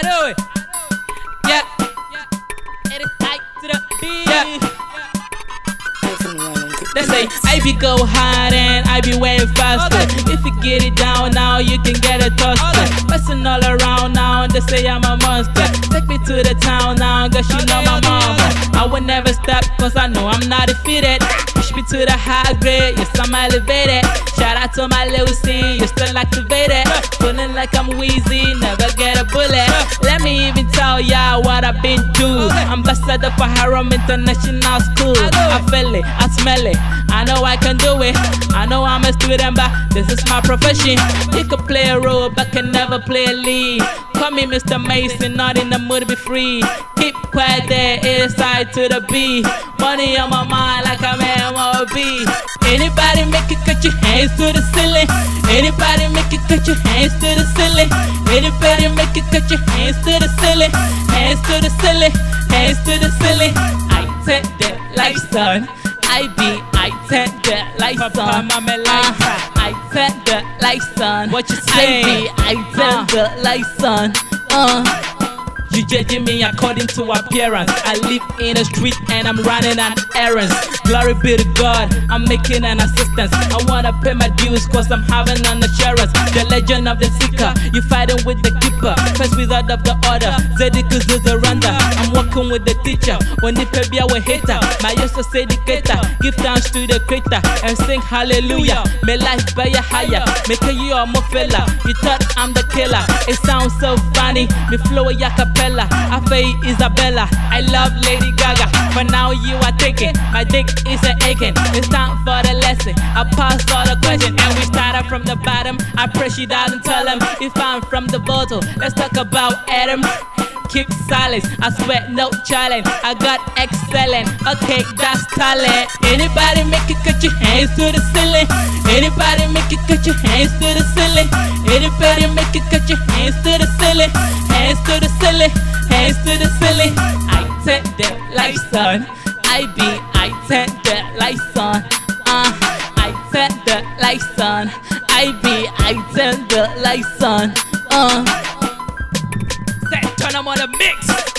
I know it. Yeah. It is tight to the beat. Yeah. They say I be go hard and I be way faster. If you get it down now, you can get it toasted. Passing all around now, they say I'm a monster. Take me to the town now, cause you know my mama. I will never stop, cause I know I'm not defeated. Push me to the high grade, yes, I'm elevated. Shout out to my little C, you still activated. Feeling like I'm wheezy, never get a bullet. Let me even tell y'all what I've been through. Ambassador for Haram International School. I feel it, I smell it. I know I can do it. I know I'm a student, but this is my profession. You could play a role, but can never play a lead. Call me Mr. Mason, not in the mood to be free. Keep quiet there, inside to the B. Money on my mind like I'm MOB. Anybody make it cut your hands to the ceiling. It cut your hands to the ceiling. Anybody make it cut your hands to the ceiling. Hands to the ceiling. Hands to the ceiling. I take that like sun. I be, I take that like sun. Uh, I take that like sun. What you say? I be, I take that like sun. Uh. You judging me according to appearance. I live in the street and I'm running on errands. Glory be to God, I'm making an assistance. I wanna pay my dues cause I'm having an assurance. The legend of the seeker, you fighting with the keeper. First wizard of the order, Zeddicus Zorander. I'm with the teacher, when the pebia we hater. My also say dedicator, give thanks to the creator and sing hallelujah. May life be a higher, make you a more fella. You thought I'm the killer, it sounds so funny. Me flow a capella, I fade Isabella. I love Lady Gaga, but now you are taking. My dick is a aching. It's time for the lesson. I pass all the question and we started from the bottom. I press you down and tell them if I'm from the bottle. Let's talk about Adam. Keep silence, I sweat no challenge. I got excellent, okay, that's talent. Anybody make it cut your hands to the ceiling. Anybody make it cut your hands to the ceiling. Anybody make it cut your hands to the ceiling. Hands to the ceiling, hands to the ceiling. I take that like sun. I be, I take that like sun. Uh, I take that like sun. I be, I take that like sun. Uh and I'm on a mix.